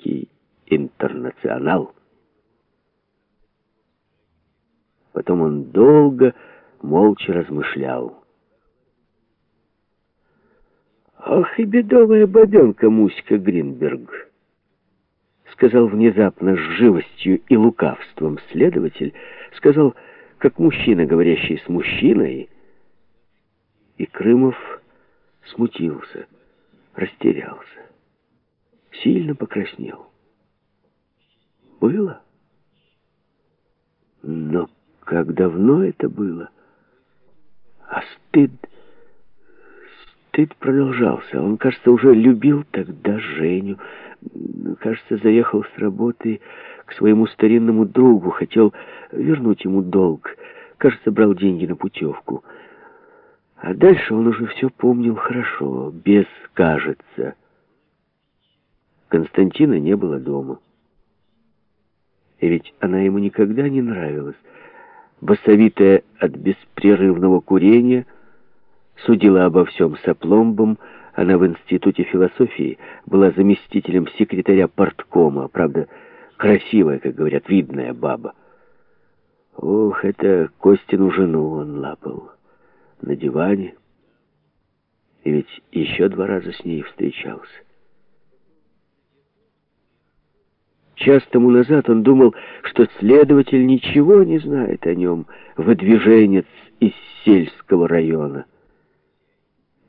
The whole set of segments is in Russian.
советский интернационал. Потом он долго, молча размышлял. «Ах и бедовая бабенка Муська Гринберг!» Сказал внезапно с живостью и лукавством следователь, сказал, как мужчина, говорящий с мужчиной, и Крымов смутился, растерялся, сильно покраснел. Было? Но как давно это было? А стыд... Стыд продолжался. Он, кажется, уже любил тогда Женю. Кажется, заехал с работы к своему старинному другу, хотел вернуть ему долг. Кажется, брал деньги на путевку. А дальше он уже все помнил хорошо, без «кажется». Константина не было дома. И ведь она ему никогда не нравилась. Басовитая от беспрерывного курения, судила обо всем с опломбом, она в институте философии была заместителем секретаря порткома, правда, красивая, как говорят, видная баба. Ох, это Костину жену он лапал на диване. И ведь еще два раза с ней встречался. Час тому назад он думал, что следователь ничего не знает о нем, выдвиженец из сельского района.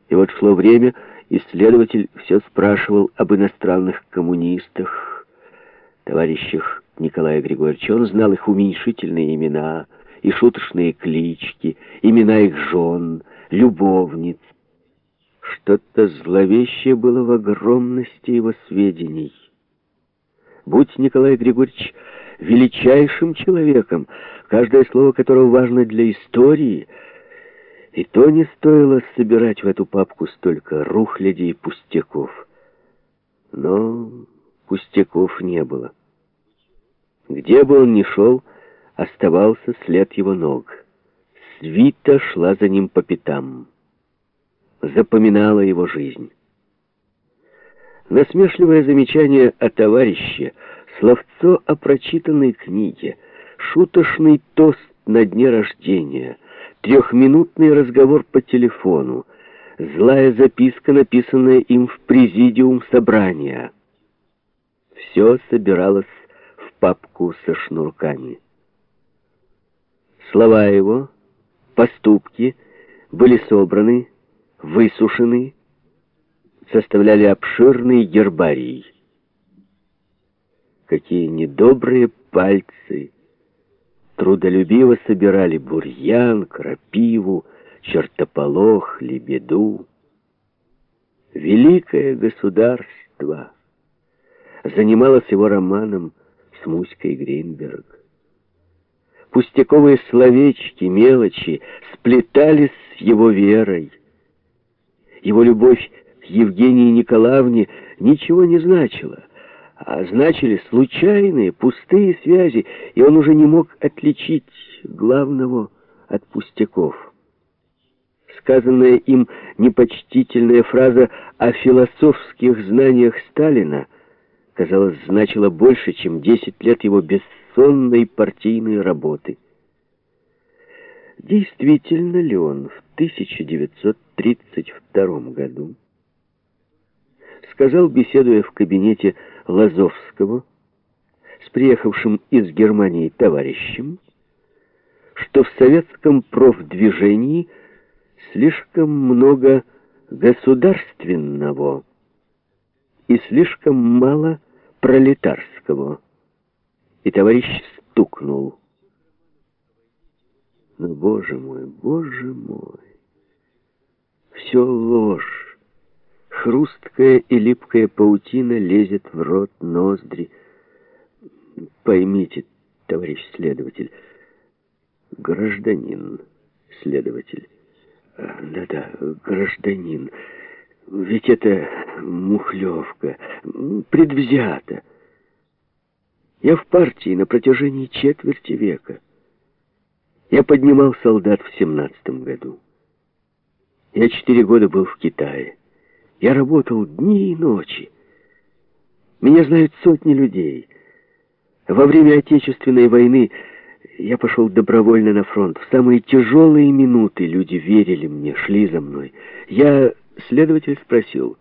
И вот шло время, и следователь все спрашивал об иностранных коммунистах, товарищах Николая Григорьевича. Он знал их уменьшительные имена — и шуточные клички, имена их жен, любовниц. Что-то зловещее было в огромности его сведений. Будь Николай Григорьевич величайшим человеком, каждое слово которого важно для истории, и то не стоило собирать в эту папку столько рухляди и пустяков. Но пустяков не было. Где бы он ни шел, оставался след его ног. Свита шла за ним по пятам. Запоминала его жизнь. Насмешливое замечание о товарище, словцо о прочитанной книге, шуточный тост на дне рождения, трехминутный разговор по телефону, злая записка, написанная им в президиум собрания. Все собиралось в папку со шнурками. Слова его, поступки были собраны, высушены, составляли обширный гербарий. Какие недобрые пальцы трудолюбиво собирали бурьян, крапиву, чертополох, лебеду. Великое государство занималось его романом с Муськой Гринберг. Пустяковые словечки, мелочи сплетались с его верой. Его любовь Евгении Николаевне ничего не значила, а значили случайные, пустые связи, и он уже не мог отличить главного от пустяков. Сказанная им непочтительная фраза о философских знаниях Сталина, казалось, значила больше, чем десять лет его бессмертия сонной партийной работы. Действительно ли он в 1932 году сказал, беседуя в кабинете Лазовского с приехавшим из Германии товарищем, что в советском профдвижении слишком много государственного и слишком мало пролетарского и товарищ стукнул. Но, боже мой, боже мой, все ложь. Хрусткая и липкая паутина лезет в рот, ноздри. Поймите, товарищ следователь, гражданин следователь. Да-да, гражданин. Ведь это мухлевка, предвзято. Я в партии на протяжении четверти века. Я поднимал солдат в семнадцатом году. Я четыре года был в Китае. Я работал дни и ночи. Меня знают сотни людей. Во время Отечественной войны я пошел добровольно на фронт. В самые тяжелые минуты люди верили мне, шли за мной. Я, следователь, спросил...